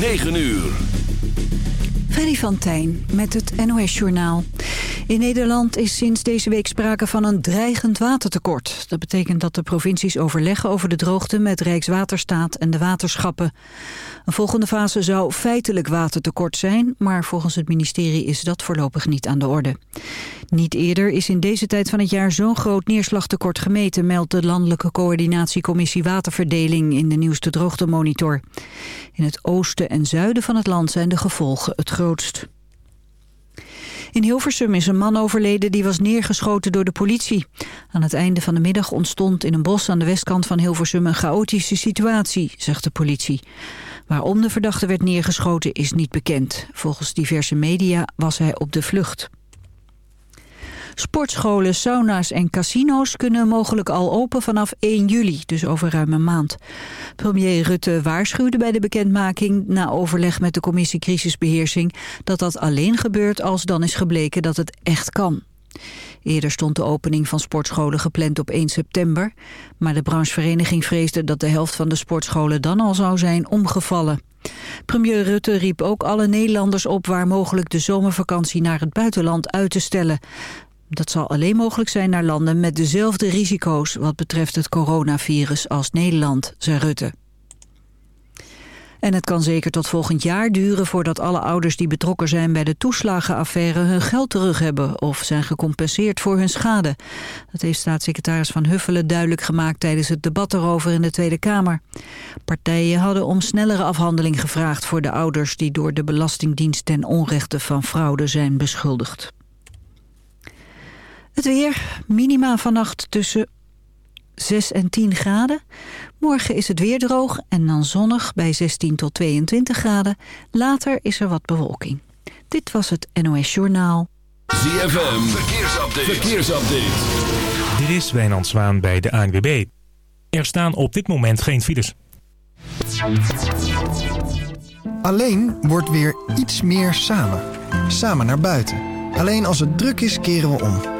9 uur. Freddy van Tijn met het NOS-journaal. In Nederland is sinds deze week sprake van een dreigend watertekort. Dat betekent dat de provincies overleggen over de droogte met Rijkswaterstaat en de waterschappen. Een volgende fase zou feitelijk watertekort zijn, maar volgens het ministerie is dat voorlopig niet aan de orde. Niet eerder is in deze tijd van het jaar zo'n groot neerslagtekort gemeten, meldt de Landelijke Coördinatiecommissie Waterverdeling in de nieuwste droogtemonitor. In het oosten en zuiden van het land zijn de gevolgen het In Hilversum is een man overleden die was neergeschoten door de politie. Aan het einde van de middag ontstond in een bos aan de westkant van Hilversum een chaotische situatie, zegt de politie. Waarom de verdachte werd neergeschoten is niet bekend. Volgens diverse media was hij op de vlucht. Sportscholen, sauna's en casino's kunnen mogelijk al open vanaf 1 juli, dus over ruim een maand. Premier Rutte waarschuwde bij de bekendmaking na overleg met de commissie crisisbeheersing dat dat alleen gebeurt als dan is gebleken dat het echt kan. Eerder stond de opening van sportscholen gepland op 1 september, maar de branchevereniging vreesde dat de helft van de sportscholen dan al zou zijn omgevallen. Premier Rutte riep ook alle Nederlanders op waar mogelijk de zomervakantie naar het buitenland uit te stellen. Dat zal alleen mogelijk zijn naar landen met dezelfde risico's wat betreft het coronavirus als Nederland, zei Rutte. En het kan zeker tot volgend jaar duren voordat alle ouders die betrokken zijn bij de toeslagenaffaire hun geld terug hebben of zijn gecompenseerd voor hun schade. Dat heeft staatssecretaris Van Huffelen duidelijk gemaakt tijdens het debat erover in de Tweede Kamer. Partijen hadden om snellere afhandeling gevraagd voor de ouders die door de Belastingdienst ten onrechte van fraude zijn beschuldigd. Het weer, minima vannacht tussen 6 en 10 graden. Morgen is het weer droog en dan zonnig bij 16 tot 22 graden. Later is er wat bewolking. Dit was het NOS Journaal. ZFM, verkeersupdate. verkeersupdate. Dit is Wijnand Zwaan bij de ANWB. Er staan op dit moment geen files. Alleen wordt weer iets meer samen. Samen naar buiten. Alleen als het druk is keren we om.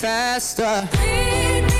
faster.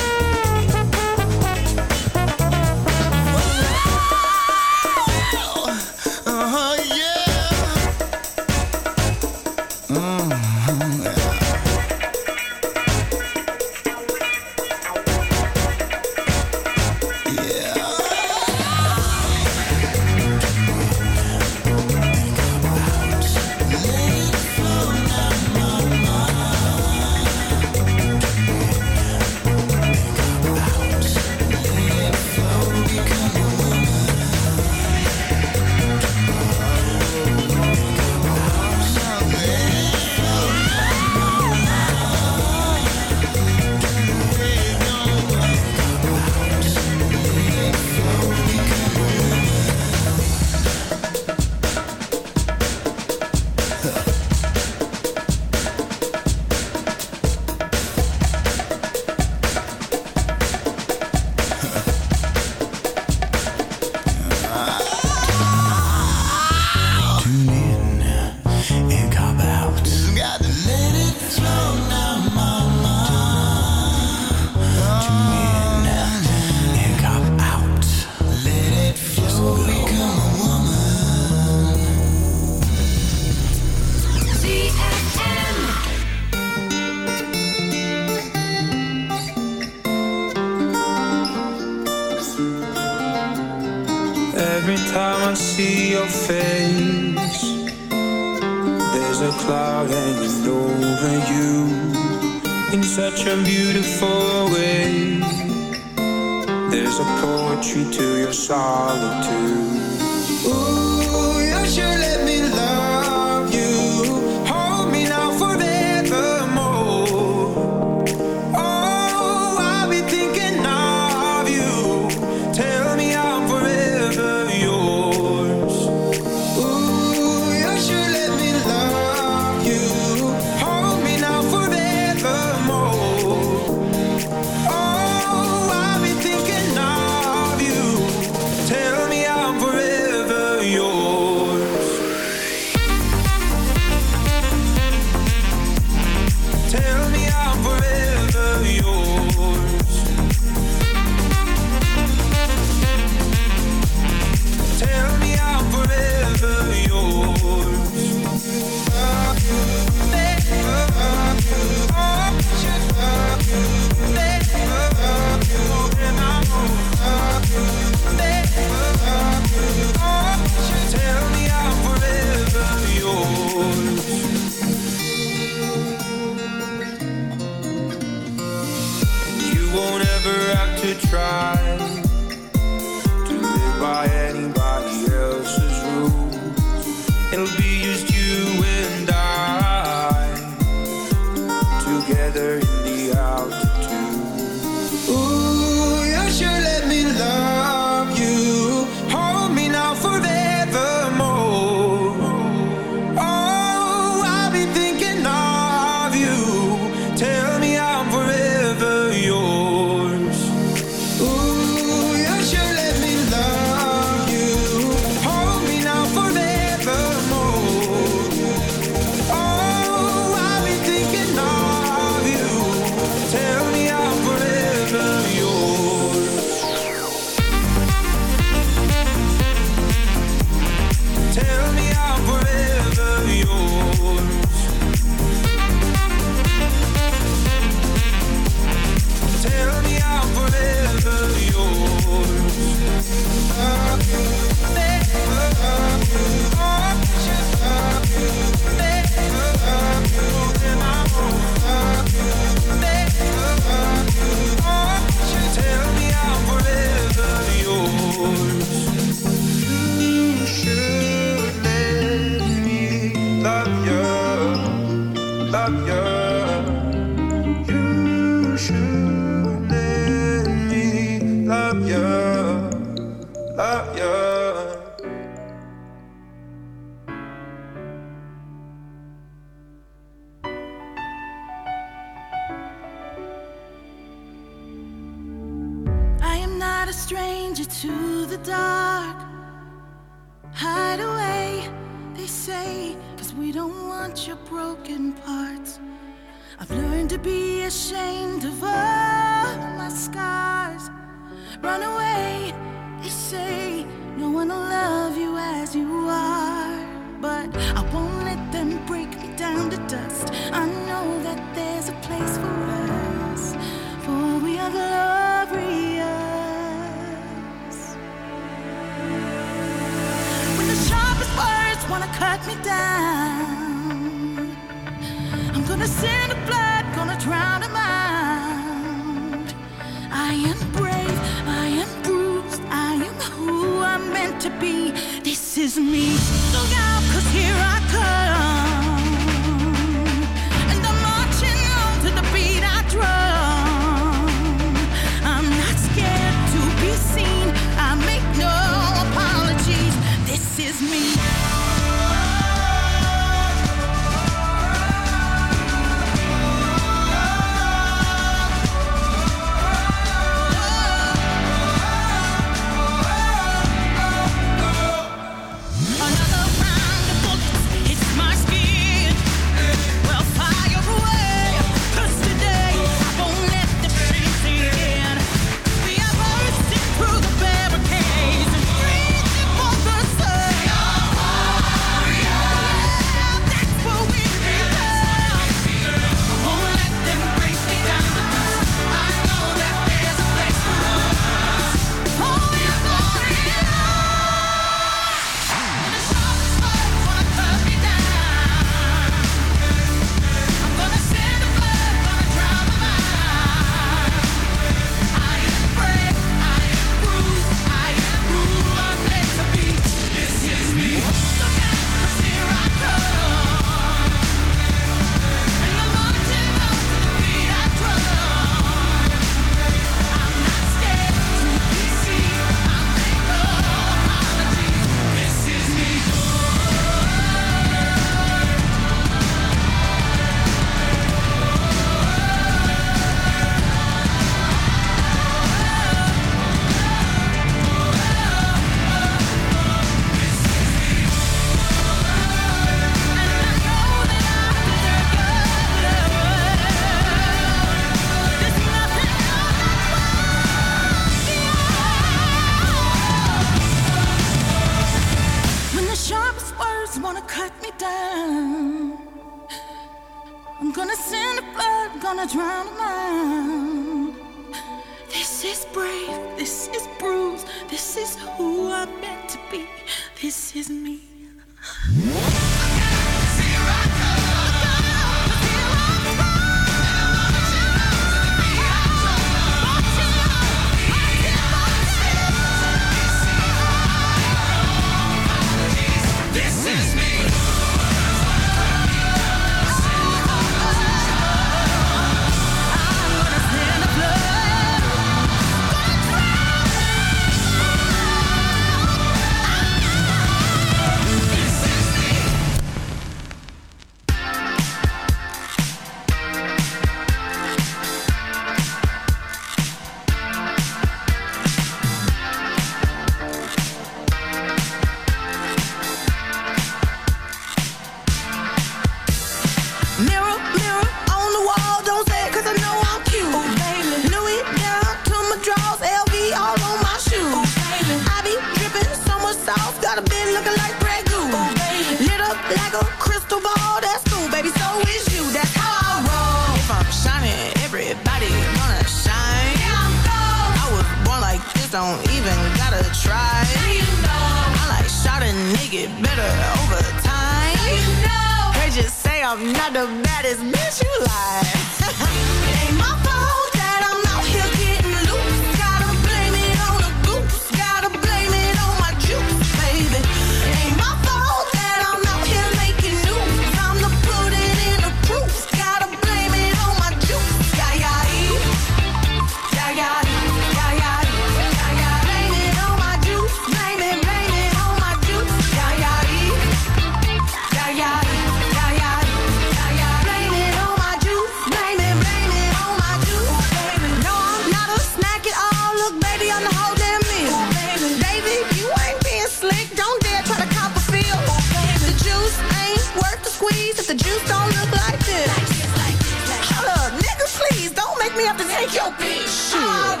Take your bitch. Shit.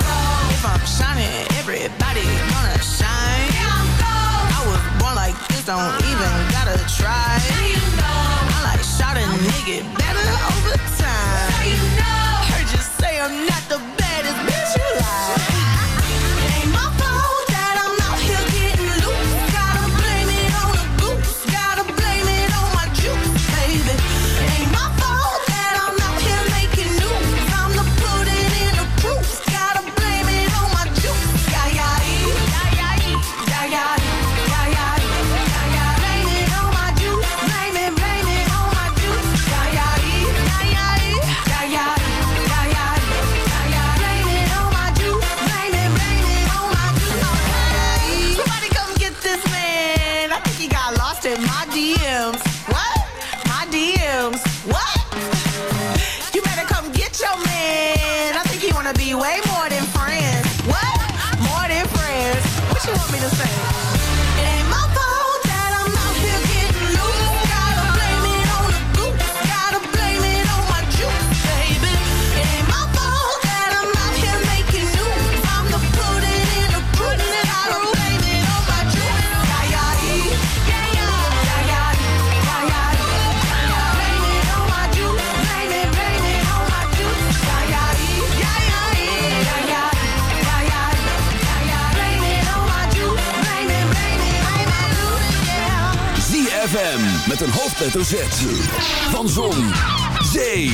If I'm shining, everybody gonna shine. I was born like this, don't even gotta try. I like shot a nigga better over time. ZFM met een hoofdletter Z. Van Zon, Zee,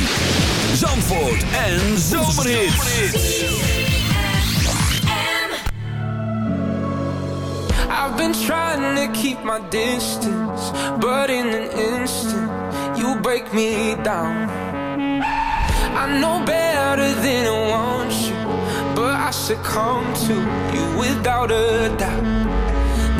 Zandvoort en Zomerhits. I've been trying to keep my distance, but in an instant, you break me down. I know better than I want you, but I succumb to you without a doubt.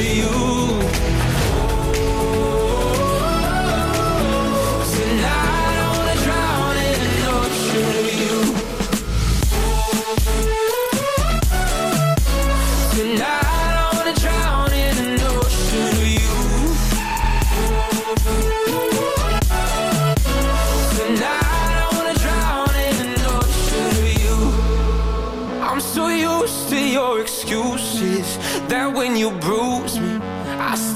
you.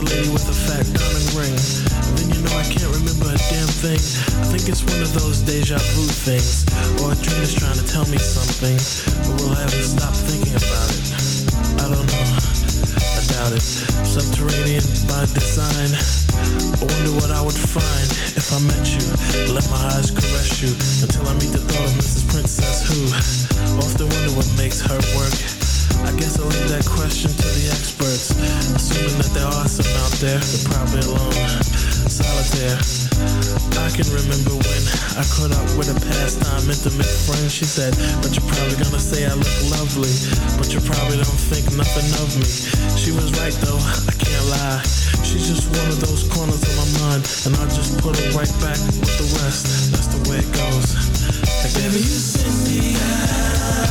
a lady with a fat diamond ring. And then you know I can't remember a damn thing. I think it's one of those deja vu things, or a dream is trying to tell me something, but we'll I ever stop thinking about it? I don't know. I doubt it. Subterranean by design. I wonder what I would find if I met you. Let my eyes caress you until I meet the thought of Mrs. Princess who often wonder what makes her work. I guess I'll leave that question to the experts. Assuming that there are some out there, but probably alone. Solitaire. I can remember when I caught up with a pastime intimate friend. She said, But you're probably gonna say I look lovely, but you probably don't think nothing of me. She was right though, I can't lie. She's just one of those corners of my mind, and I'll just put it right back with the rest. That's the way it goes. I. Baby, you send me out.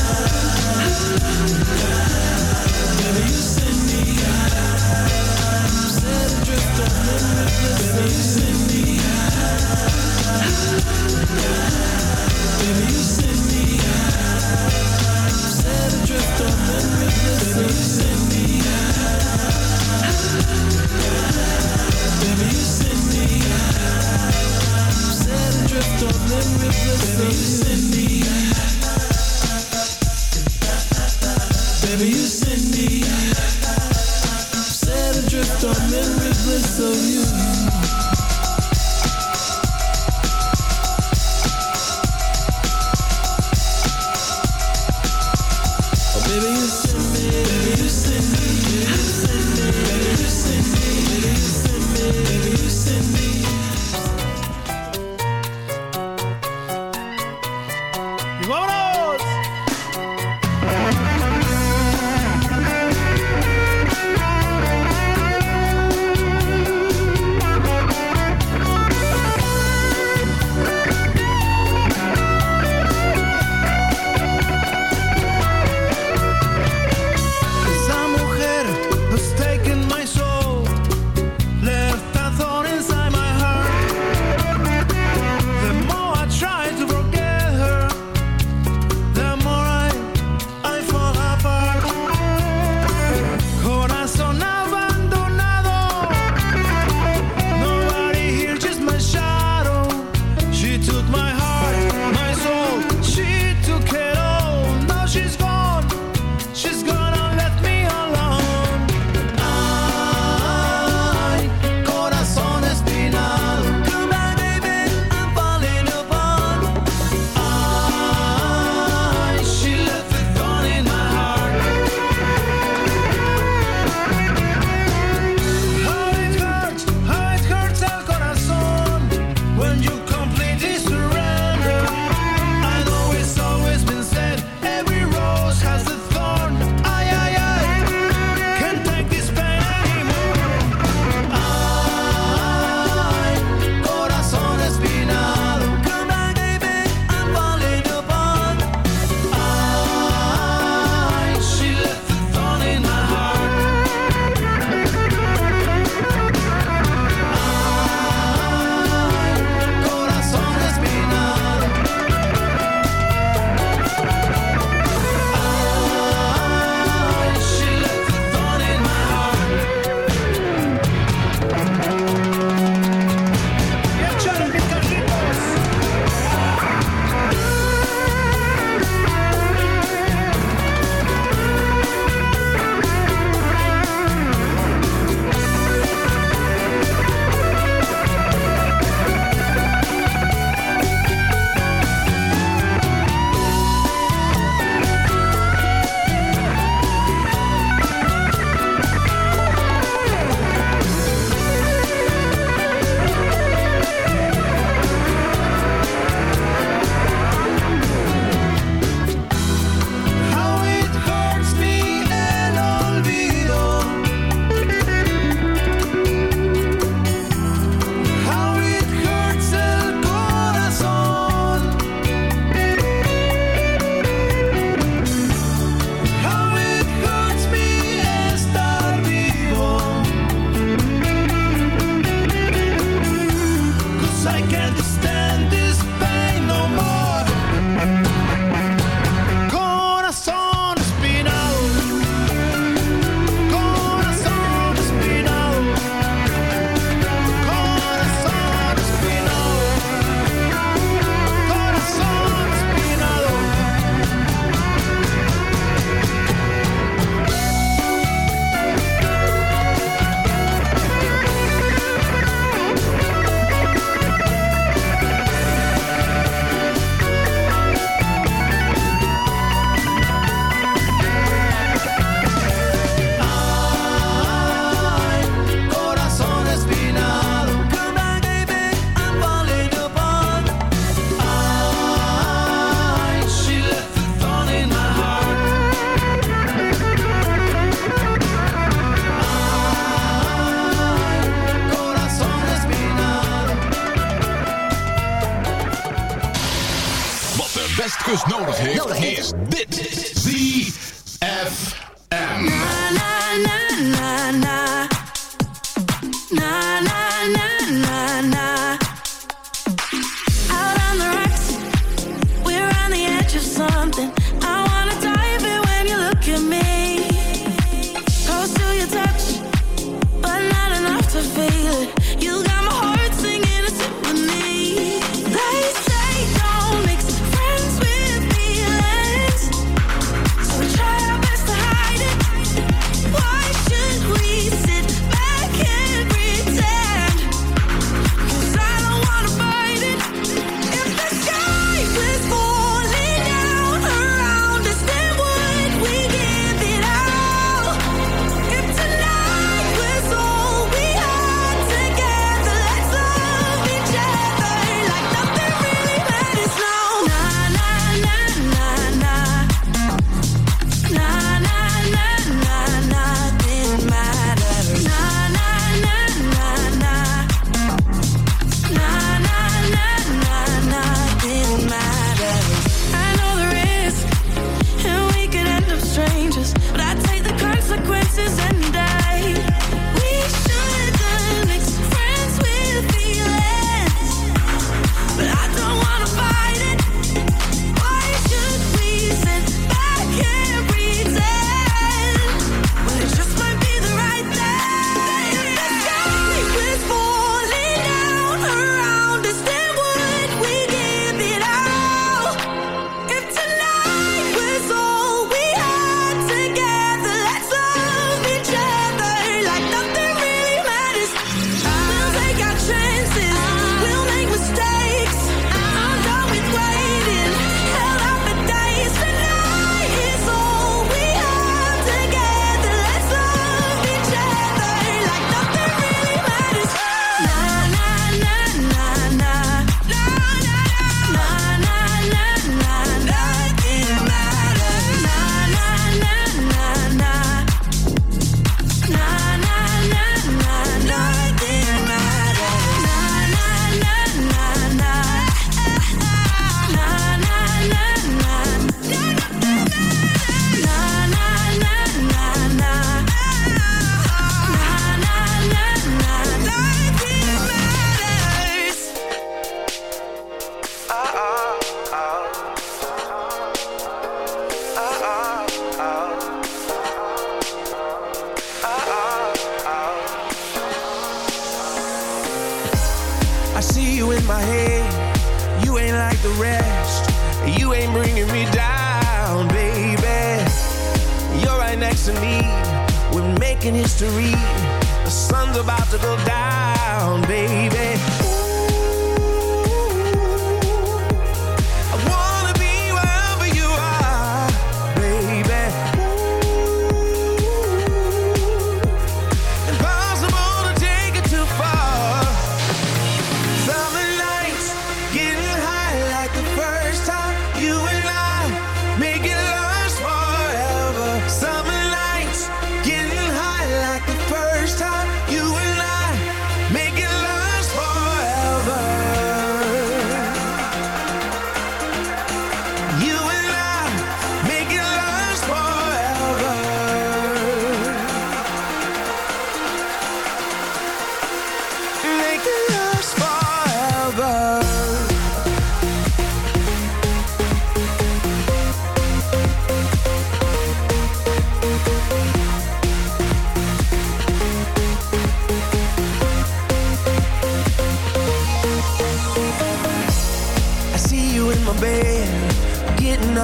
River. Baby, you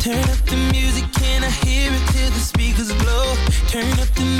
Turn up the music, can I hear it till the speakers blow? Turn up the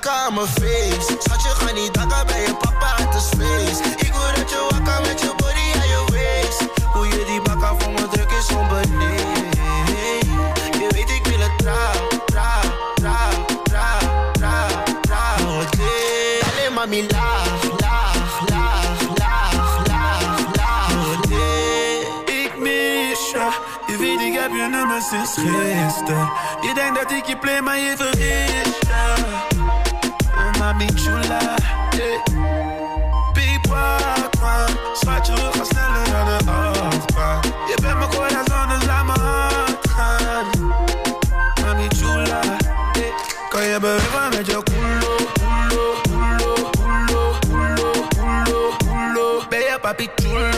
Bakken aan mijn face. Schatje, ga niet dakken bij je papa, het is feest. Ik wil dat je wakker met je body aan je waist. Hoe je die bakken voor me druk is onbeneden. Je weet ik wil het trouw, trouw, trouw, trouw, trouw, trouw. Het is alleen mami laag, laag, laag, laag, laag, laag. Het Ik mis je. Je weet, ik heb je nummer sinds gisteren. Je denkt dat ik je play, maar je vergis je. Mami chula. Yeah. Piep, wakwan. Schatje, we gaan sneller dan een achtbaan. Je bent mijn corazon, dus laat me gaan. Mami chula. Yeah. Kan je bewegen met je culo, culo, culo, culo, culo, culo, culo. Ben je papi chulo,